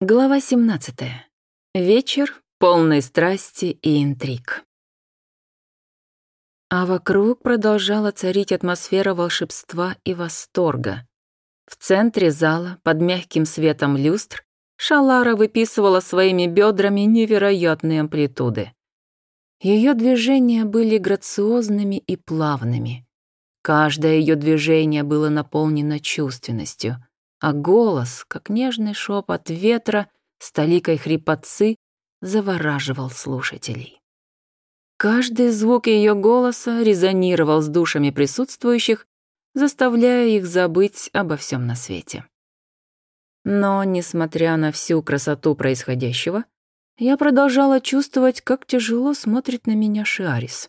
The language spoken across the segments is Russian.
Глава 17. Вечер, полный страсти и интриг. А вокруг продолжала царить атмосфера волшебства и восторга. В центре зала, под мягким светом люстр, Шалара выписывала своими бедрами невероятные амплитуды. Ее движения были грациозными и плавными. Каждое ее движение было наполнено чувственностью — а голос, как нежный шепот ветра с толикой хрипотцы, завораживал слушателей. Каждый звук ее голоса резонировал с душами присутствующих, заставляя их забыть обо всем на свете. Но, несмотря на всю красоту происходящего, я продолжала чувствовать, как тяжело смотрит на меня Шиарис.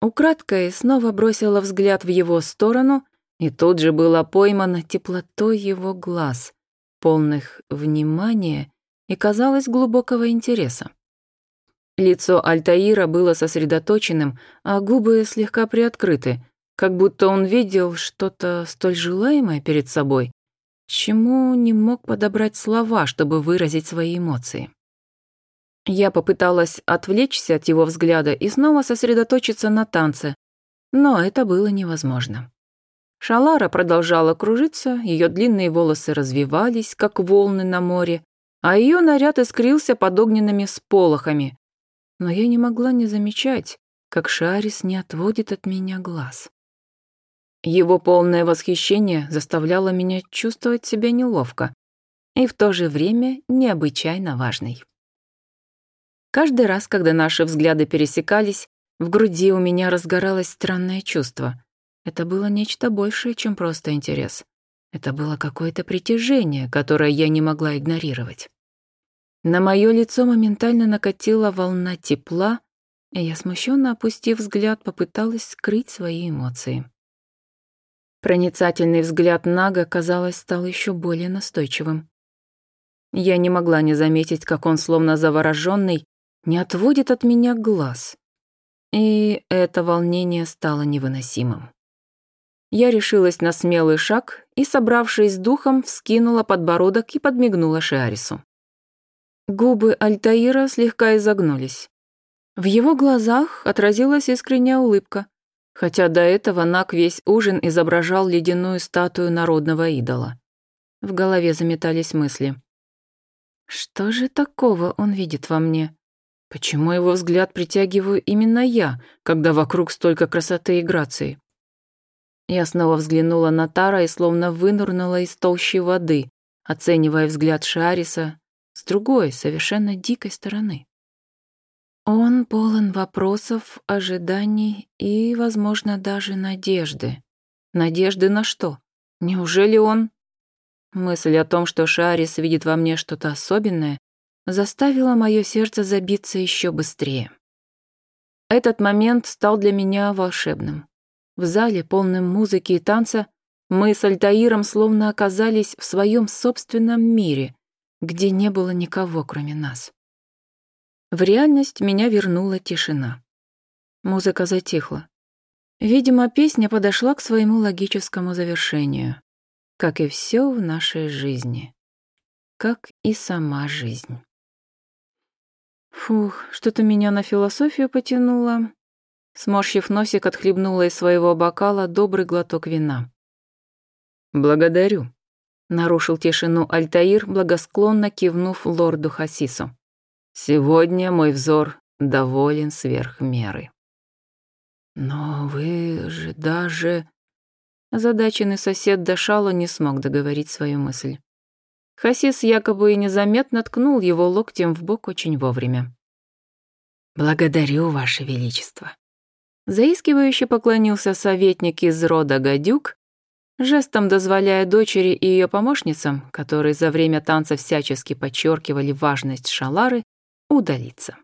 Украдкой снова бросила взгляд в его сторону — и тут же была поймана теплотой его глаз, полных внимания и, казалось, глубокого интереса. Лицо Альтаира было сосредоточенным, а губы слегка приоткрыты, как будто он видел что-то столь желаемое перед собой, чему не мог подобрать слова, чтобы выразить свои эмоции. Я попыталась отвлечься от его взгляда и снова сосредоточиться на танце, но это было невозможно. Шалара продолжала кружиться, ее длинные волосы развивались, как волны на море, а ее наряд искрился под огненными сполохами. Но я не могла не замечать, как Шарис не отводит от меня глаз. Его полное восхищение заставляло меня чувствовать себя неловко и в то же время необычайно важной. Каждый раз, когда наши взгляды пересекались, в груди у меня разгоралось странное чувство. Это было нечто большее, чем просто интерес. Это было какое-то притяжение, которое я не могла игнорировать. На мое лицо моментально накатила волна тепла, и я, смущенно опустив взгляд, попыталась скрыть свои эмоции. Проницательный взгляд Нага, казалось, стал еще более настойчивым. Я не могла не заметить, как он, словно завороженный, не отводит от меня глаз. И это волнение стало невыносимым. Я решилась на смелый шаг и, собравшись с духом, вскинула подбородок и подмигнула Шиарису. Губы Альтаира слегка изогнулись. В его глазах отразилась искренняя улыбка, хотя до этого Нак весь ужин изображал ледяную статую народного идола. В голове заметались мысли. «Что же такого он видит во мне? Почему его взгляд притягиваю именно я, когда вокруг столько красоты и грации? Я снова взглянула на Тара и словно вынырнула из толщи воды, оценивая взгляд Шариса с другой, совершенно дикой стороны. Он полон вопросов, ожиданий и, возможно, даже надежды. Надежды на что? Неужели он... Мысль о том, что Шарис видит во мне что-то особенное, заставила мое сердце забиться еще быстрее. Этот момент стал для меня волшебным. В зале, полном музыки и танца, мы с Альтаиром словно оказались в своем собственном мире, где не было никого, кроме нас. В реальность меня вернула тишина. Музыка затихла. Видимо, песня подошла к своему логическому завершению, как и все в нашей жизни, как и сама жизнь. Фух, что-то меня на философию потянуло, Сморщив носик, отхлебнула из своего бокала добрый глоток вина. «Благодарю», — нарушил тишину Альтаир, благосклонно кивнув лорду Хасису. «Сегодня мой взор доволен сверх меры». «Но вы же даже...» Задаченный сосед Дашала не смог договорить свою мысль. Хасис якобы и незаметно ткнул его локтем в бок очень вовремя. «Благодарю, Ваше Величество», Заискивающе поклонился советник из рода Гадюк, жестом дозволяя дочери и ее помощницам, которые за время танца всячески подчеркивали важность шалары, удалиться.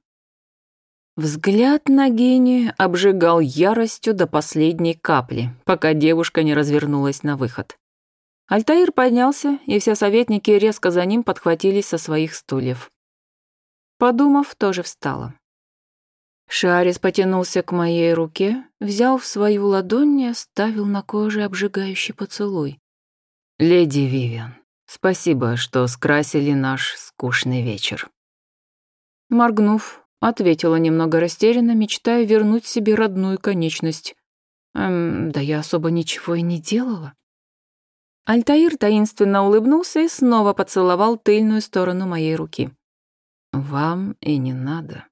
Взгляд на Гини обжигал яростью до последней капли, пока девушка не развернулась на выход. Альтаир поднялся, и все советники резко за ним подхватились со своих стульев. Подумав, тоже встала. Шарис потянулся к моей руке, взял в свою ладонь и оставил на коже обжигающий поцелуй. «Леди Вивиан, спасибо, что скрасили наш скучный вечер». Моргнув, ответила немного растерянно, мечтая вернуть себе родную конечность. «Эм, да я особо ничего и не делала». Альтаир таинственно улыбнулся и снова поцеловал тыльную сторону моей руки. «Вам и не надо»,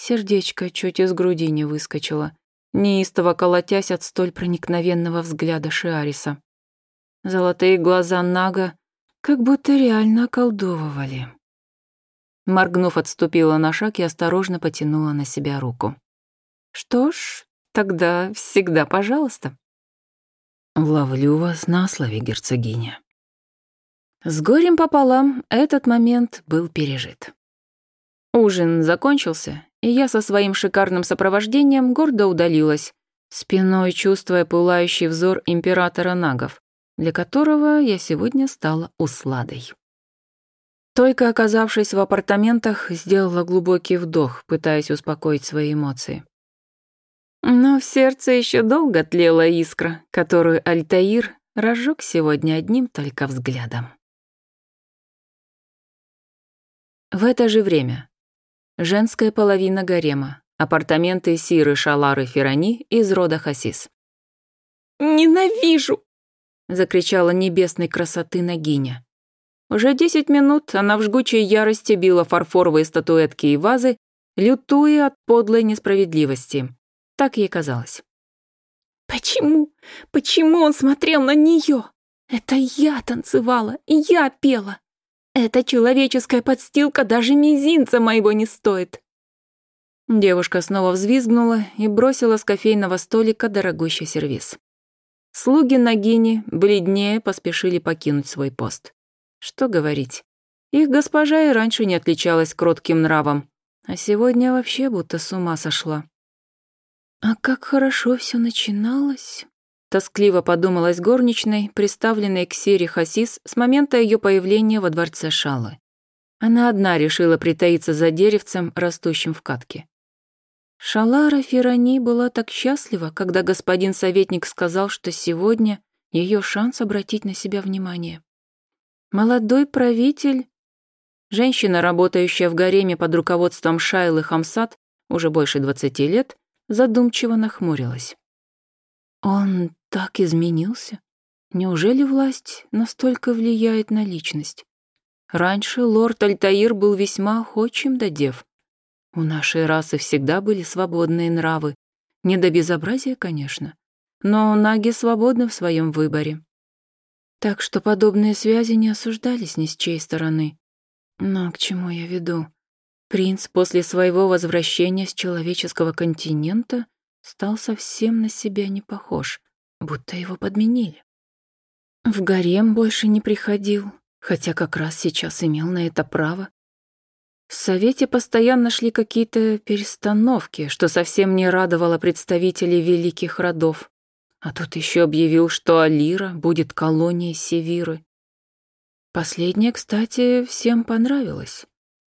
Сердечко чуть из груди не выскочило, неистово колотясь от столь проникновенного взгляда Шиариса. Золотые глаза Нага как будто реально околдовывали. Моргнув, отступила на шаг и осторожно потянула на себя руку. «Что ж, тогда всегда пожалуйста». «Ловлю вас на слове, герцогиня». С горем пополам этот момент был пережит. Ужин закончился, и я со своим шикарным сопровождением гордо удалилась, спиной чувствуя пылающий взор императора нагов, для которого я сегодня стала усладой. Только оказавшись в апартаментах, сделала глубокий вдох, пытаясь успокоить свои эмоции. Но в сердце еще долго тлела искра, которую Альтаир разжег сегодня одним только взглядом. В это же время Женская половина гарема. Апартаменты Сиры Шалары Ферани из рода Хасис. «Ненавижу!» — закричала небесной красоты Нагиня. Уже десять минут она в жгучей ярости била фарфоровые статуэтки и вазы, лютуя от подлой несправедливости. Так ей казалось. «Почему? Почему он смотрел на нее? Это я танцевала, я пела, эта человеческая подстилка даже мизинца моего не стоит!» Девушка снова взвизгнула и бросила с кофейного столика дорогущий сервиз. Слуги Нагини, бледнее, поспешили покинуть свой пост. Что говорить. Их госпожа и раньше не отличалась кротким нравом, а сегодня вообще будто с ума сошла. «А как хорошо все начиналось!» Тоскливо подумалась горничной, приставленной к Сире Хасис с момента ее появления во дворце Шалы. Она одна решила притаиться за деревцем, растущим в катке. Шалара Ферани была так счастлива, когда господин советник сказал, что сегодня ее шанс обратить на себя внимание. Молодой правитель... Женщина, работающая в гареме под руководством Шайлы Хамсат, уже больше 20 лет, задумчиво нахмурилась. Он так изменился? Неужели власть настолько влияет на личность? Раньше лорд Альтаир был весьма охочим до дев. У нашей расы всегда были свободные нравы. Не до безобразия, конечно. Но наги свободны в своем выборе. Так что подобные связи не осуждались ни с чьей стороны. Но к чему я веду? Принц после своего возвращения с человеческого континента — стал совсем на себя не похож, будто его подменили. В гарем больше не приходил, хотя как раз сейчас имел на это право. В Совете постоянно шли какие-то перестановки, что совсем не радовало представителей великих родов. А тут еще объявил, что Алира будет колонией Севиры. Последнее, кстати, всем понравилось.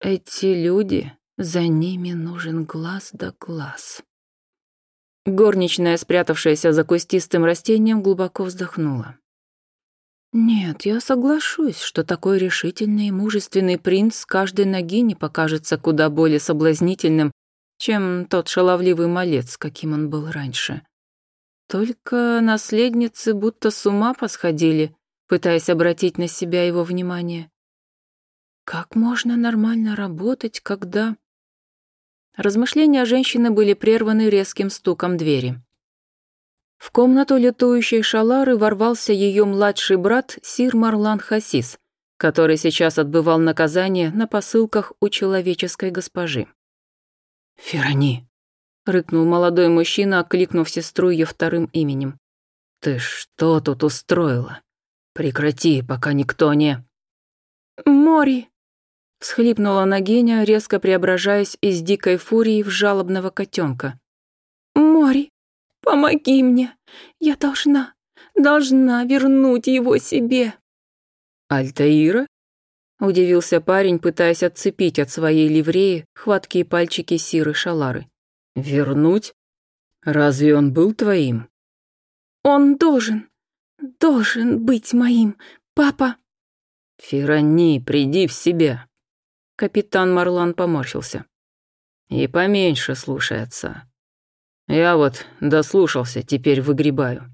Эти люди, за ними нужен глаз да глаз. Горничная, спрятавшаяся за кустистым растением, глубоко вздохнула. «Нет, я соглашусь, что такой решительный и мужественный принц каждой ноги не покажется куда более соблазнительным, чем тот шаловливый малец, каким он был раньше. Только наследницы будто с ума посходили, пытаясь обратить на себя его внимание. Как можно нормально работать, когда Размышления женщины были прерваны резким стуком двери. В комнату летующей шалары ворвался ее младший брат Сир Марлан Хасис, который сейчас отбывал наказание на посылках у человеческой госпожи. «Ферани!» — рыкнул молодой мужчина, окликнув сестру ее вторым именем. «Ты что тут устроила? Прекрати, пока никто не...» «Мори!» Всхлипнула Нагеня, резко преображаясь из дикой фурии в жалобного котенка. «Мори, помоги мне! Я должна, должна вернуть его себе!» «Альтаира?» — удивился парень, пытаясь отцепить от своей ливреи хваткие пальчики Сиры Шалары. «Вернуть? Разве он был твоим?» «Он должен, должен быть моим, папа!» Ферони, приди в себя!» Капитан Марлан поморщился. «И поменьше слушай отца. Я вот дослушался, теперь выгребаю».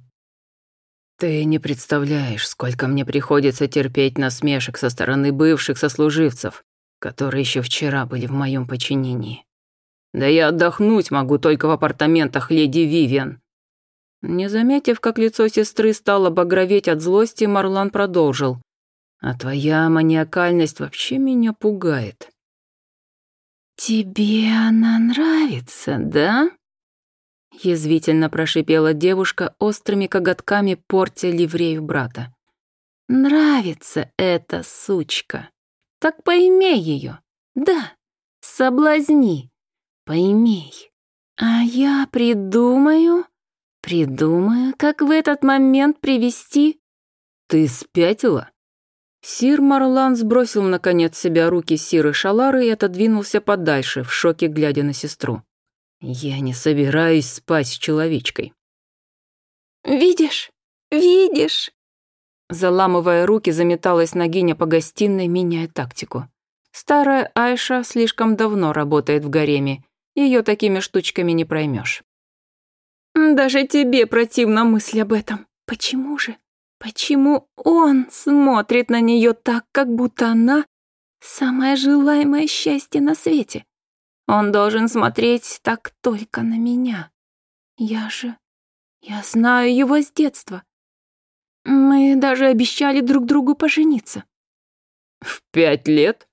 «Ты не представляешь, сколько мне приходится терпеть насмешек со стороны бывших сослуживцев, которые еще вчера были в моем подчинении. Да я отдохнуть могу только в апартаментах леди Вивен. Не заметив, как лицо сестры стало багроветь от злости, Марлан продолжил. А твоя маниакальность вообще меня пугает. «Тебе она нравится, да?» Язвительно прошипела девушка острыми коготками, портя ливрею брата. «Нравится эта сучка. Так поймей ее. Да, соблазни. Поймей. А я придумаю...» Придумаю, как в этот момент привести... Ты спятила? Сир Марлан сбросил, наконец, себя руки Сиры Шалары и отодвинулся подальше, в шоке глядя на сестру. «Я не собираюсь спать с человечкой». «Видишь? Видишь?» Заламывая руки, заметалась Нагиня по гостиной, меняя тактику. Старая Айша слишком давно работает в гареме, ее такими штучками не проймешь. «Даже тебе противна мысль об этом. Почему же?» Почему он смотрит на нее так, как будто она самое желаемое счастье на свете? Он должен смотреть так только на меня. Я же... Я знаю его с детства. Мы даже обещали друг другу пожениться. В пять лет?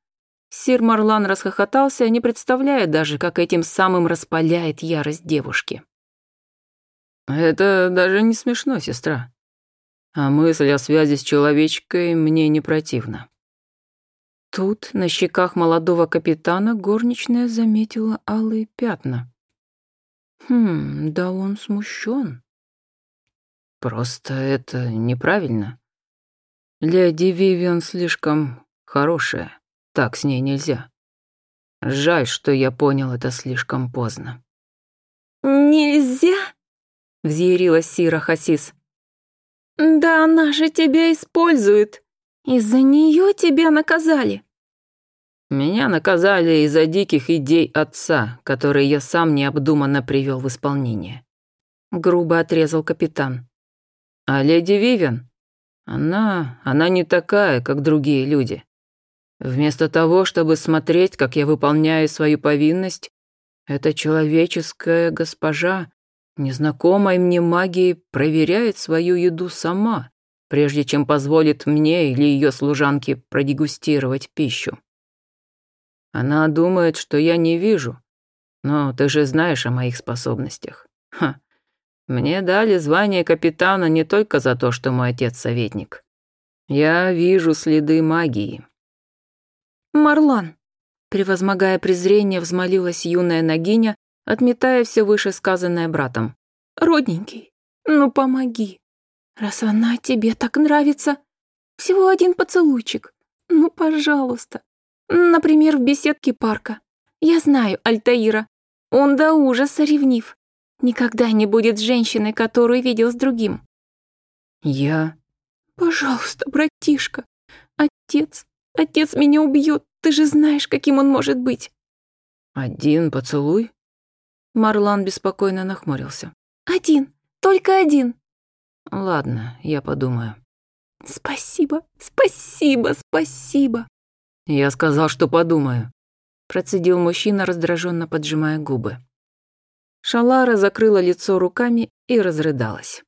Сир Марлан расхохотался, не представляя даже, как этим самым распаляет ярость девушки. Это даже не смешно, сестра а мысль о связи с человечкой мне не противна. Тут на щеках молодого капитана горничная заметила алые пятна. Хм, да он смущен. Просто это неправильно. Леди Вивиан слишком хорошая, так с ней нельзя. Жаль, что я понял это слишком поздно. «Нельзя?» — взъярилась Сира Хасис. «Да она же тебя использует! Из-за нее тебя наказали!» «Меня наказали из-за диких идей отца, которые я сам необдуманно привел в исполнение», — грубо отрезал капитан. «А леди Вивен? Она... она не такая, как другие люди. Вместо того, чтобы смотреть, как я выполняю свою повинность, эта человеческая госпожа Незнакомая мне магия проверяет свою еду сама, прежде чем позволит мне или ее служанке продегустировать пищу. Она думает, что я не вижу, но ты же знаешь о моих способностях. Ха. Мне дали звание капитана не только за то, что мой отец советник. Я вижу следы магии. Марлан, превозмогая презрение, взмолилась юная Нагиня, отметая все вышесказанное братом. «Родненький, ну помоги. Раз она тебе так нравится, всего один поцелуйчик. Ну, пожалуйста. Например, в беседке парка. Я знаю Альтаира. Он до ужаса ревнив. Никогда не будет женщины, которую видел с другим». «Я...» «Пожалуйста, братишка. Отец, отец меня убьет. Ты же знаешь, каким он может быть». «Один поцелуй?» Марлан беспокойно нахмурился. «Один, только один». «Ладно, я подумаю». «Спасибо, спасибо, спасибо». «Я сказал, что подумаю», — процедил мужчина, раздраженно поджимая губы. Шалара закрыла лицо руками и разрыдалась.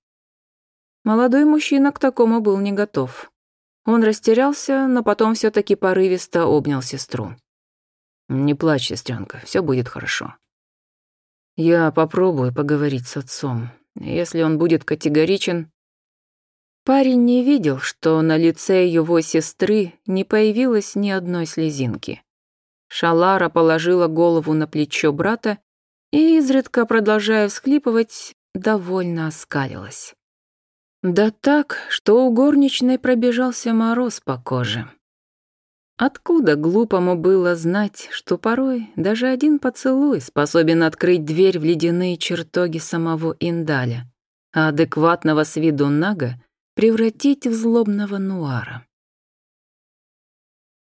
Молодой мужчина к такому был не готов. Он растерялся, но потом все таки порывисто обнял сестру. «Не плачь, сестренка, все будет хорошо. Я попробую поговорить с отцом. Если он будет категоричен... Парень не видел, что на лице его сестры не появилось ни одной слезинки. Шалара положила голову на плечо брата и, изредка продолжая всхлипывать, довольно оскалилась. Да так, что у горничной пробежался мороз по коже. Откуда глупому было знать, что порой даже один поцелуй способен открыть дверь в ледяные чертоги самого Индаля, а адекватного с виду Нага превратить в злобного Нуара?